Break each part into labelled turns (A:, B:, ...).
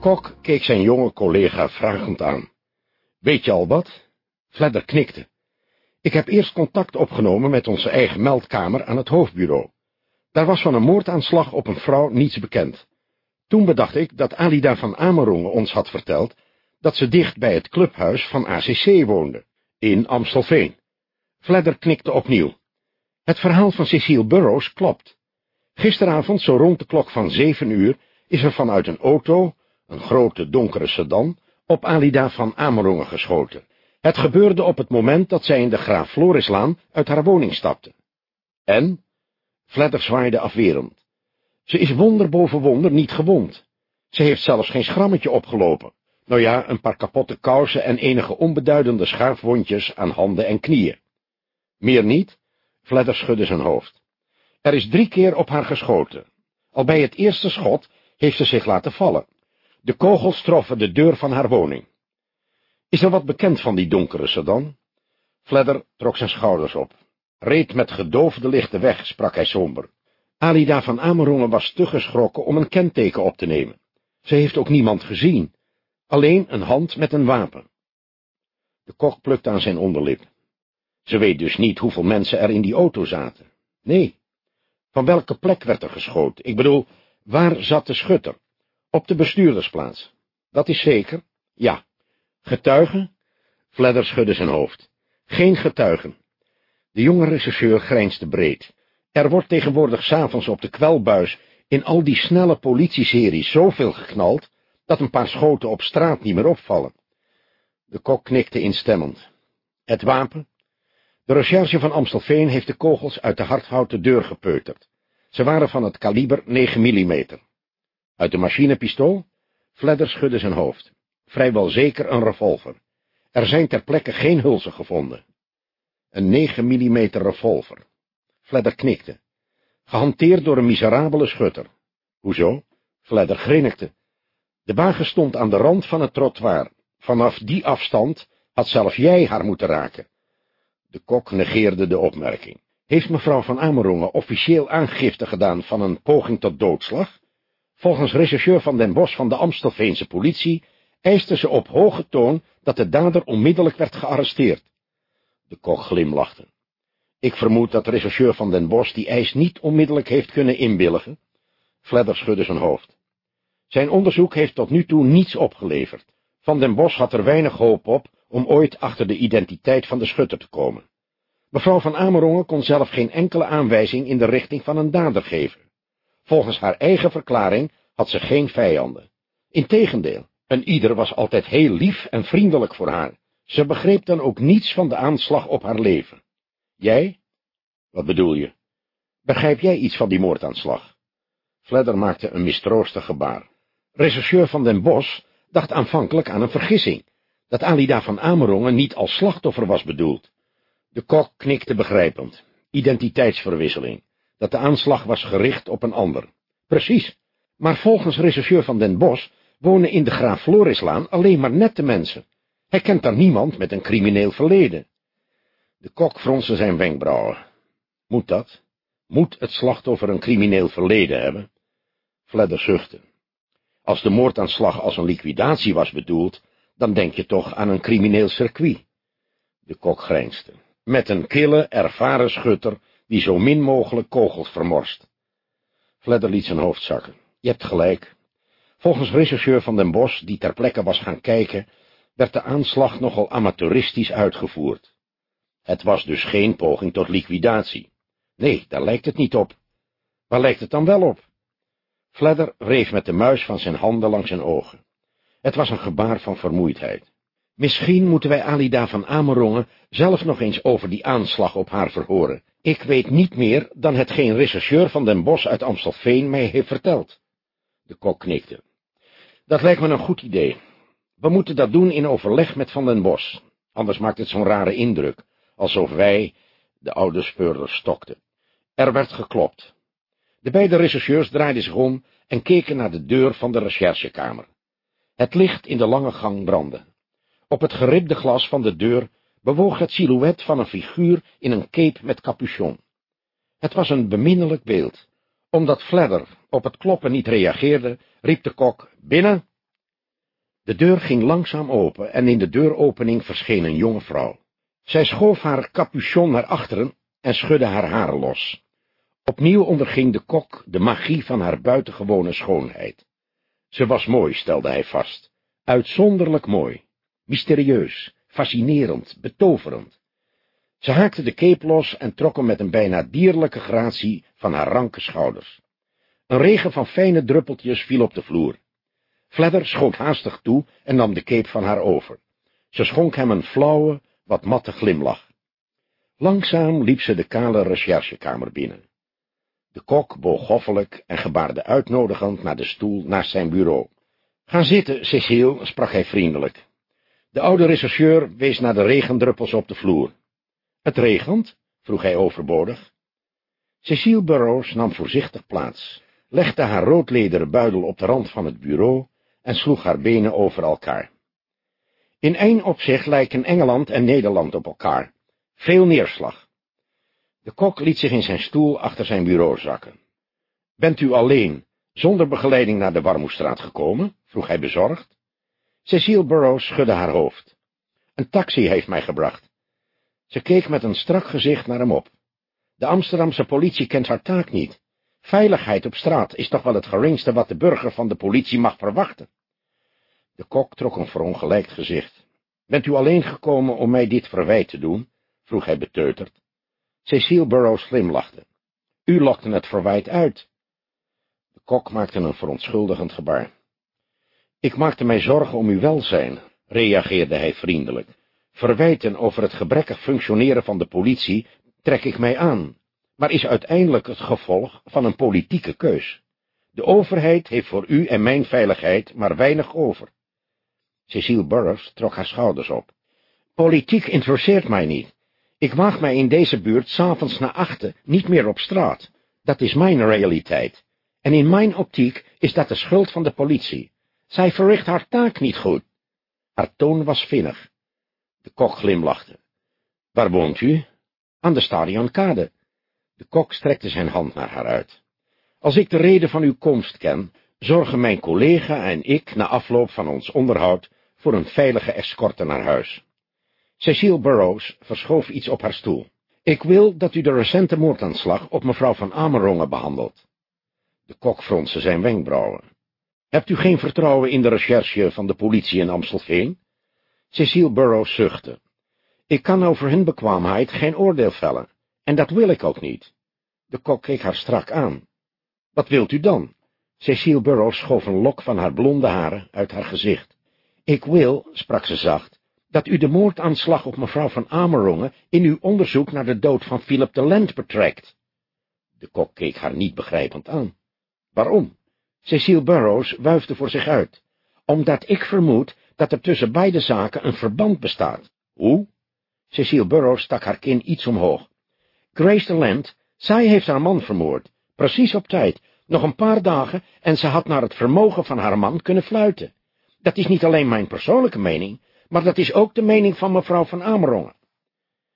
A: kok keek zijn jonge collega vragend aan. Weet je al wat? Fledder knikte. Ik heb eerst contact opgenomen met onze eigen meldkamer aan het hoofdbureau. Daar was van een moordaanslag op een vrouw niets bekend. Toen bedacht ik dat Alida van Amerongen ons had verteld dat ze dicht bij het clubhuis van ACC woonde, in Amstelveen. Fledder knikte opnieuw. Het verhaal van Cecile Burroughs klopt. Gisteravond, zo rond de klok van zeven uur, is er vanuit een auto, een grote donkere sedan, op Alida van Amerongen geschoten. Het gebeurde op het moment dat zij in de Graaf Florislaan uit haar woning stapte. En? Fledder zwaaide afwerend. Ze is wonder boven wonder niet gewond. Ze heeft zelfs geen schrammetje opgelopen. Nou ja, een paar kapotte kousen en enige onbeduidende schuifwondjes aan handen en knieën. Meer niet? Fledder schudde zijn hoofd. Er is drie keer op haar geschoten. Al bij het eerste schot heeft ze zich laten vallen. De kogels troffen de deur van haar woning. Is er wat bekend van die donkere sedan? Fledder trok zijn schouders op. Reed met gedoofde lichten weg, sprak hij somber. Alida van Amerongen was te geschrokken om een kenteken op te nemen. Ze heeft ook niemand gezien, alleen een hand met een wapen. De kok plukte aan zijn onderlip. Ze weet dus niet hoeveel mensen er in die auto zaten. Nee. Van welke plek werd er geschoten? Ik bedoel, waar zat de schutter? Op de bestuurdersplaats. Dat is zeker? Ja. Getuigen? Fledder schudde zijn hoofd. Geen getuigen. De jonge rechercheur grijnsde breed. Er wordt tegenwoordig s'avonds op de kwelbuis in al die snelle politieseries zoveel geknald, dat een paar schoten op straat niet meer opvallen. De kok knikte instemmend. Het wapen? De recherche van Amstelveen heeft de kogels uit de hardhouten deur gepeuterd. Ze waren van het kaliber 9 mm. Uit de machinepistool? Fledder schudde zijn hoofd. Vrijwel zeker een revolver. Er zijn ter plekke geen hulzen gevonden. Een 9 mm revolver. Fledder knikte. Gehanteerd door een miserabele schutter. Hoezo? Fledder grinnikte. De wagen stond aan de rand van het trottoir. Vanaf die afstand had zelfs jij haar moeten raken. De kok negeerde de opmerking. Heeft mevrouw van Amerongen officieel aangifte gedaan van een poging tot doodslag? Volgens rechercheur van den Bos van de Amstelveense politie eiste ze op hoge toon dat de dader onmiddellijk werd gearresteerd. De kok glimlachte. Ik vermoed dat rechercheur van den Bos die eis niet onmiddellijk heeft kunnen inwilligen. Fledder schudde zijn hoofd. Zijn onderzoek heeft tot nu toe niets opgeleverd. Van den Bos had er weinig hoop op om ooit achter de identiteit van de schutter te komen. Mevrouw van Amerongen kon zelf geen enkele aanwijzing in de richting van een dader geven. Volgens haar eigen verklaring had ze geen vijanden. Integendeel, een ieder was altijd heel lief en vriendelijk voor haar. Ze begreep dan ook niets van de aanslag op haar leven. Jij? Wat bedoel je? Begrijp jij iets van die moordaanslag? Fledder maakte een mistroostig gebaar. Rechercheur van den Bos dacht aanvankelijk aan een vergissing, dat Alida van Amerongen niet als slachtoffer was bedoeld. De kok knikte begrijpend. Identiteitsverwisseling, dat de aanslag was gericht op een ander. Precies, maar volgens rechercheur van den Bos wonen in de Graaf Florislaan alleen maar nette mensen. Hij kent daar niemand met een crimineel verleden. De kok fronste zijn wenkbrauwen. Moet dat? Moet het slachtoffer een crimineel verleden hebben? Fledder zuchtte. Als de moordaanslag als een liquidatie was bedoeld, dan denk je toch aan een crimineel circuit. De kok grijnste. Met een kille, ervaren schutter, die zo min mogelijk kogels vermorst. Fledder liet zijn hoofd zakken. Je hebt gelijk. Volgens rechercheur van den Bos, die ter plekke was gaan kijken, werd de aanslag nogal amateuristisch uitgevoerd. Het was dus geen poging tot liquidatie. Nee, daar lijkt het niet op. Waar lijkt het dan wel op? Fledder wreef met de muis van zijn handen langs zijn ogen. Het was een gebaar van vermoeidheid. Misschien moeten wij Alida van Amerongen zelf nog eens over die aanslag op haar verhoren. Ik weet niet meer dan hetgeen rechercheur van den Bos uit Amstelveen mij heeft verteld. De kok knikte. Dat lijkt me een goed idee. We moeten dat doen in overleg met Van den Bos, anders maakt het zo'n rare indruk, alsof wij, de oude speurder, stokten. Er werd geklopt. De beide rechercheurs draaiden zich om en keken naar de deur van de recherchekamer. Het licht in de lange gang brandde. Op het geribde glas van de deur bewoog het silhouet van een figuur in een cape met capuchon. Het was een beminnelijk beeld. Omdat Fledder op het kloppen niet reageerde, riep de kok, binnen, De deur ging langzaam open en in de deuropening verscheen een jonge vrouw. Zij schoof haar capuchon naar achteren en schudde haar haren los. Opnieuw onderging de kok de magie van haar buitengewone schoonheid. Ze was mooi, stelde hij vast, uitzonderlijk mooi, mysterieus, fascinerend, betoverend. Ze haakte de cape los en trok hem met een bijna dierlijke gratie van haar ranke schouders. Een regen van fijne druppeltjes viel op de vloer. Fledder schoot haastig toe en nam de cape van haar over. Ze schonk hem een flauwe, wat matte glimlach. Langzaam liep ze de kale recherchekamer binnen. De kok boog hoffelijk en gebaarde uitnodigend naar de stoel naast zijn bureau. Ga zitten, Cecile, sprak hij vriendelijk. De oude rechercheur wees naar de regendruppels op de vloer. Het regent? vroeg hij overbodig. Cecile Burroughs nam voorzichtig plaats, legde haar roodlederen buidel op de rand van het bureau en sloeg haar benen over elkaar. In één opzicht lijken Engeland en Nederland op elkaar. Veel neerslag. De kok liet zich in zijn stoel achter zijn bureau zakken. Bent u alleen, zonder begeleiding naar de Warmoestraat gekomen? vroeg hij bezorgd. Cecile Burroughs schudde haar hoofd. Een taxi heeft mij gebracht. Ze keek met een strak gezicht naar hem op. De Amsterdamse politie kent haar taak niet. Veiligheid op straat is toch wel het geringste wat de burger van de politie mag verwachten. De kok trok een verongelijkt gezicht. Bent u alleen gekomen om mij dit verwijt te doen? vroeg hij beteuterd. Cecile Burroughs glimlachte. U lokte het verwijt uit. De kok maakte een verontschuldigend gebaar. Ik maakte mij zorgen om uw welzijn, reageerde hij vriendelijk. Verwijten over het gebrekkig functioneren van de politie trek ik mij aan, maar is uiteindelijk het gevolg van een politieke keus. De overheid heeft voor u en mijn veiligheid maar weinig over. Cecile Burroughs trok haar schouders op. Politiek interesseert mij niet. Ik waag mij in deze buurt s'avonds na achten niet meer op straat. Dat is mijn realiteit. En in mijn optiek is dat de schuld van de politie. Zij verricht haar taak niet goed. Haar toon was vinnig. De kok glimlachte. Waar woont u? Aan de stadionkade. De kok strekte zijn hand naar haar uit. Als ik de reden van uw komst ken, zorgen mijn collega en ik na afloop van ons onderhoud voor een veilige escorte naar huis. Cecile Burroughs verschoof iets op haar stoel. Ik wil dat u de recente moordaanslag op mevrouw van Amerongen behandelt. De kok fronste zijn wenkbrauwen. Hebt u geen vertrouwen in de recherche van de politie in Amstelveen? Cecile Burroughs zuchtte. Ik kan over hun bekwaamheid geen oordeel vellen, en dat wil ik ook niet. De kok keek haar strak aan. Wat wilt u dan? Cecile Burroughs schoof een lok van haar blonde haren uit haar gezicht. Ik wil, sprak ze zacht, dat u de moordaanslag op mevrouw van Amerongen in uw onderzoek naar de dood van Philip de Lent betrekt. De kok keek haar niet begrijpend aan. Waarom? Cecile Burroughs wuifde voor zich uit. Omdat ik vermoed dat er tussen beide zaken een verband bestaat. Hoe? Cecile Burroughs stak haar kin iets omhoog. Grace de Lent, zij heeft haar man vermoord, precies op tijd, nog een paar dagen, en ze had naar het vermogen van haar man kunnen fluiten. Dat is niet alleen mijn persoonlijke mening, maar dat is ook de mening van mevrouw van Amerongen.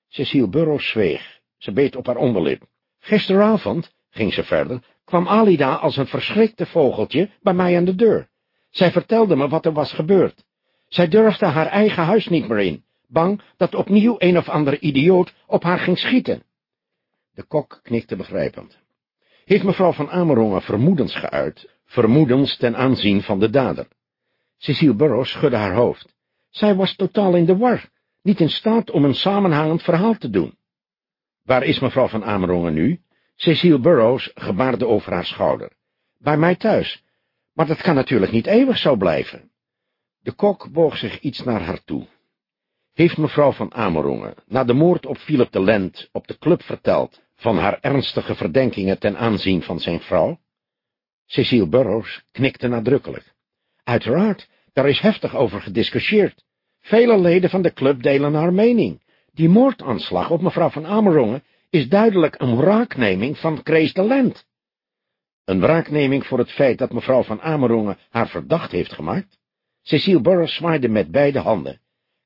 A: Cecile Burroughs zweeg. Ze beet op haar onderlip. Gisteravond, ging ze verder, kwam Alida als een verschrikte vogeltje bij mij aan de deur. Zij vertelde me wat er was gebeurd. Zij durfde haar eigen huis niet meer in, bang dat opnieuw een of ander idioot op haar ging schieten. De kok knikte begrijpend. Heeft mevrouw van Amerongen vermoedens geuit, vermoedens ten aanzien van de dader? Cecile Burroughs schudde haar hoofd. Zij was totaal in de war, niet in staat om een samenhangend verhaal te doen. Waar is mevrouw van Amerongen nu? Cecile Burroughs gebaarde over haar schouder. Bij mij thuis, maar dat kan natuurlijk niet eeuwig zo blijven. De kok boog zich iets naar haar toe. Heeft mevrouw van Amerongen, na de moord op Philip de Lent, op de club verteld van haar ernstige verdenkingen ten aanzien van zijn vrouw? Cecile Burroughs knikte nadrukkelijk. Uiteraard, daar is heftig over gediscussieerd. Vele leden van de club delen haar mening. Die moordaanslag op mevrouw van Amerongen is duidelijk een wraakneming van Grace de Lent. Een wraakneming voor het feit dat mevrouw van Amerongen haar verdacht heeft gemaakt? Cecile Burroughs zwaaide met beide handen.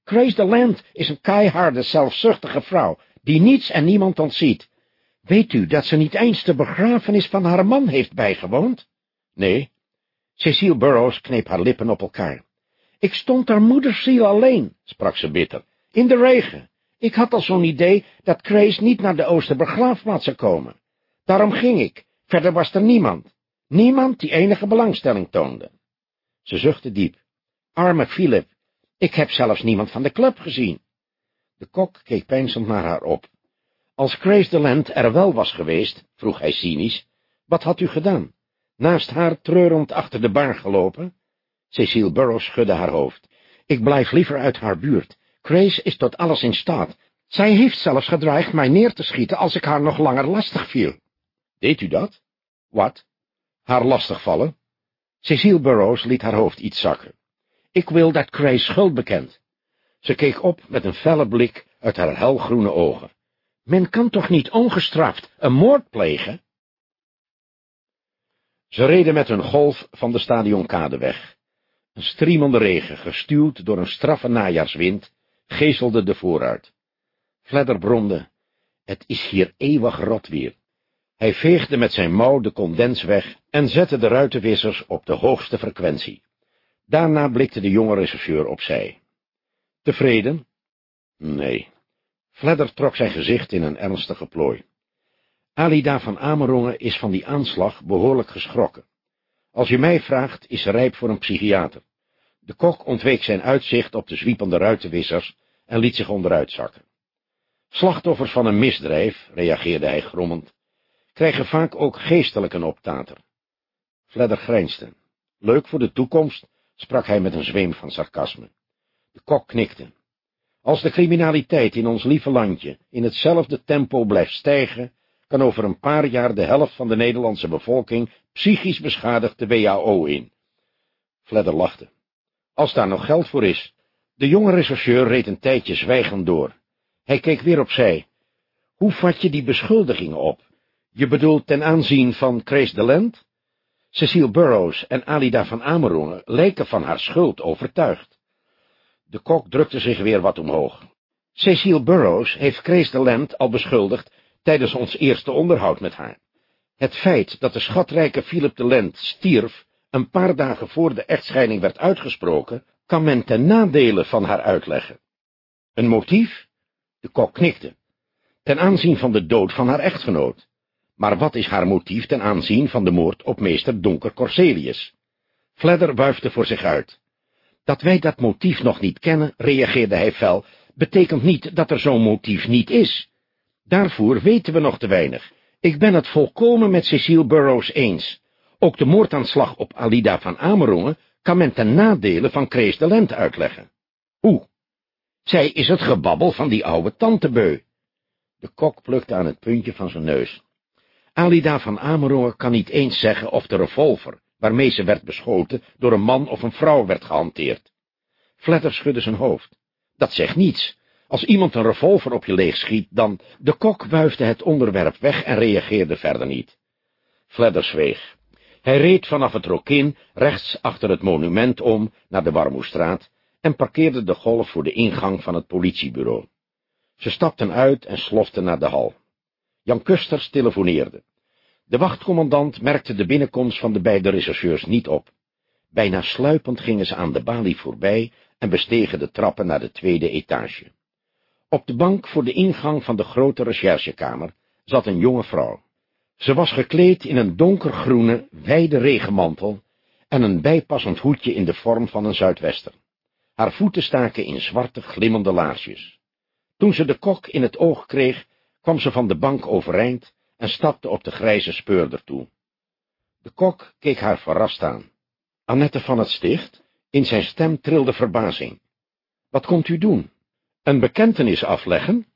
A: Grace de Land is een keiharde, zelfzuchtige vrouw, die niets en niemand ontziet. Weet u dat ze niet eens de begrafenis van haar man heeft bijgewoond? Nee. Cecile Burroughs kneep haar lippen op elkaar. Ik stond daar moedersiel alleen, sprak ze bitter, in de regen. Ik had al zo'n idee dat Grace niet naar de Oosterbegraafplaats zou komen. Daarom ging ik, verder was er niemand. Niemand die enige belangstelling toonde. Ze zuchtte diep. Arme Philip, ik heb zelfs niemand van de club gezien. De kok keek peinzend naar haar op. Als Grace de Land er wel was geweest, vroeg hij cynisch, wat had u gedaan? Naast haar treurend achter de bar gelopen? Cecile Burrows schudde haar hoofd. Ik blijf liever uit haar buurt. Grace is tot alles in staat. Zij heeft zelfs gedreigd mij neer te schieten als ik haar nog langer lastig viel. Deed u dat? Wat? Haar lastig vallen? Cecile Burrows liet haar hoofd iets zakken. Ik wil dat Grace schuld bekent. Ze keek op met een felle blik uit haar helgroene ogen. Men kan toch niet ongestraft een moord plegen? Ze reden met hun golf van de stadionkade weg. Een striemende regen, gestuwd door een straffe najaarswind, geeselde de vooruit. Fledder bromde, het is hier eeuwig rot weer. Hij veegde met zijn mouw de condens weg en zette de ruitenwissers op de hoogste frequentie. Daarna blikte de jonge rechercheur opzij. Tevreden? Nee. Fledder trok zijn gezicht in een ernstige plooi. Alida van Amerongen is van die aanslag behoorlijk geschrokken. Als je mij vraagt, is ze rijp voor een psychiater. De kok ontweek zijn uitzicht op de zwiepende ruitenwissers en liet zich onderuit zakken. Slachtoffers van een misdrijf, reageerde hij grommend, krijgen vaak ook geestelijk een optater. Fledder grijnsde. Leuk voor de toekomst, sprak hij met een zweem van sarcasme. De kok knikte. Als de criminaliteit in ons lieve landje in hetzelfde tempo blijft stijgen, kan over een paar jaar de helft van de Nederlandse bevolking psychisch beschadigd de WHO in. Fledder lachte. Als daar nog geld voor is. De jonge rechercheur reed een tijdje zwijgend door. Hij keek weer opzij. Hoe vat je die beschuldigingen op? Je bedoelt ten aanzien van Grace de Land? Cecile Burroughs en Alida van Amerongen lijken van haar schuld overtuigd. De kok drukte zich weer wat omhoog. Cecile Burroughs heeft Grace de Land al beschuldigd tijdens ons eerste onderhoud met haar. Het feit dat de schatrijke Philip de Lent stierf, een paar dagen voor de echtscheiding werd uitgesproken, kan men ten nadele van haar uitleggen. Een motief? De kok knikte. Ten aanzien van de dood van haar echtgenoot. Maar wat is haar motief ten aanzien van de moord op meester Donker Corselius? Fledder wuifde voor zich uit. Dat wij dat motief nog niet kennen, reageerde hij fel, betekent niet dat er zo'n motief niet is. Daarvoor weten we nog te weinig. Ik ben het volkomen met Cecile Burroughs eens. Ook de moordaanslag op Alida van Amerongen kan men ten nadele van Krees de Lent uitleggen. Hoe? Zij is het gebabbel van die oude tantebeu. De kok plukte aan het puntje van zijn neus. Alida van Amerongen kan niet eens zeggen of de revolver, waarmee ze werd beschoten, door een man of een vrouw werd gehanteerd. Fletter schudde zijn hoofd. Dat zegt niets. Als iemand een revolver op je leeg schiet, dan... De kok wuifde het onderwerp weg en reageerde verder niet. Fledder zweeg. Hij reed vanaf het Rokin rechts achter het monument om naar de Warmoestraat en parkeerde de golf voor de ingang van het politiebureau. Ze stapten uit en sloften naar de hal. Jan Kusters telefoneerde. De wachtcommandant merkte de binnenkomst van de beide rechercheurs niet op. Bijna sluipend gingen ze aan de balie voorbij en bestegen de trappen naar de tweede etage. Op de bank voor de ingang van de grote recherchekamer zat een jonge vrouw. Ze was gekleed in een donkergroene, wijde regenmantel en een bijpassend hoedje in de vorm van een zuidwester. Haar voeten staken in zwarte, glimmende laarsjes. Toen ze de kok in het oog kreeg, kwam ze van de bank overeind en stapte op de grijze speurder toe. De kok keek haar verrast aan. Annette van het Sticht, in zijn stem trilde verbazing. Wat komt u doen? Een bekentenis afleggen?